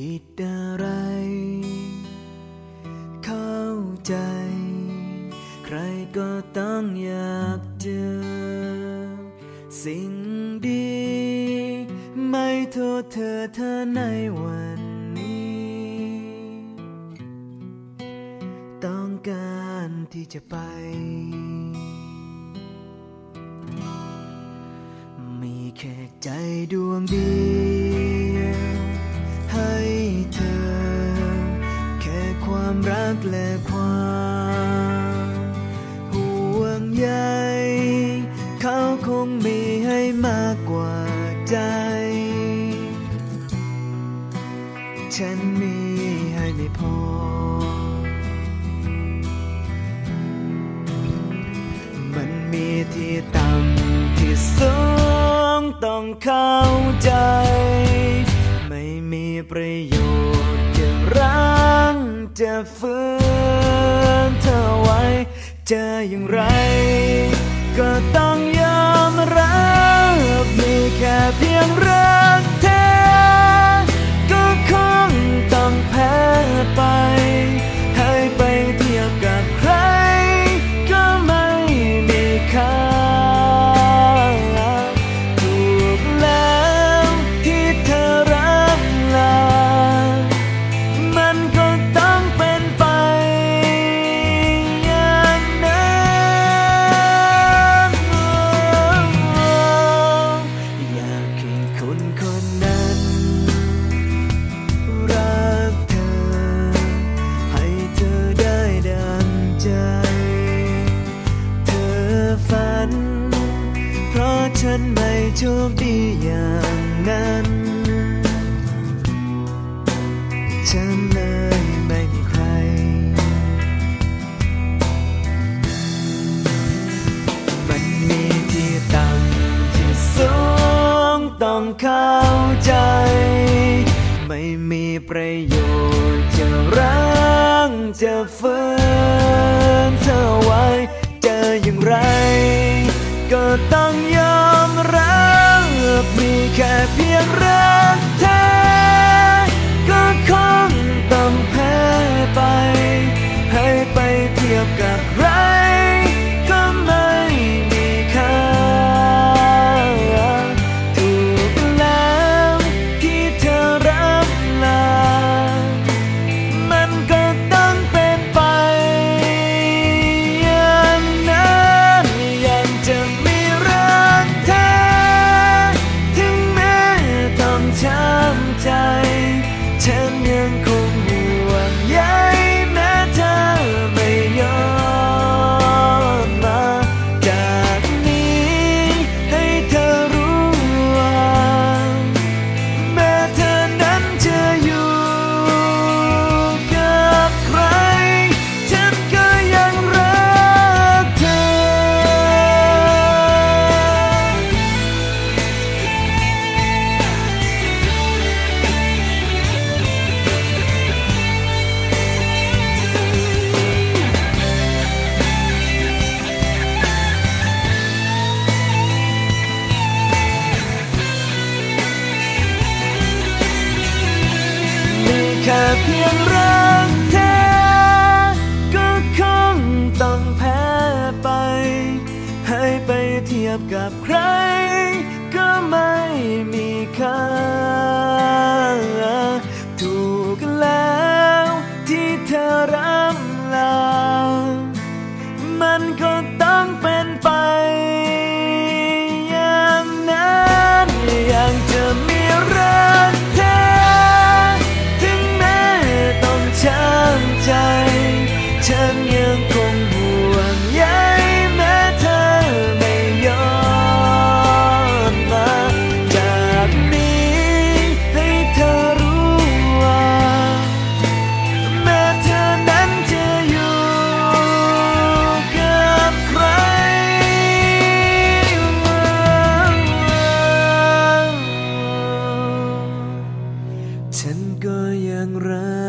ผิดอะไร เข้าใจ ใครก็ต้องอยากเจอ สิ่งดี ไม่โทษเธอเธอในวันนี้ ต้องการที่จะไปมีแค่ใจดวงเดียว และความห่วงใยเขาคงมีให้มากกว่าใจ ฉันมีให้ไม่พอ มันมีที่ต่ำที่สูงต้องเข้าใจ ไม่มีประโยชน์จะรั้งจะฝืน จะอย่างไร ฉันไม่โชคดีอย่างนั้น ฉันเลยไม่มีใคร มันมีที่ต่ำที่สูงต้องเข้าใจ ไม่มีประโยชน์จะรังจะฝืน ฉัน แค่เพียงรักเธอก็คงต้องแพ้ไป ให้ไปเทียบกับใคร ก็ไม่มีค่า ฉันก็ยังรัก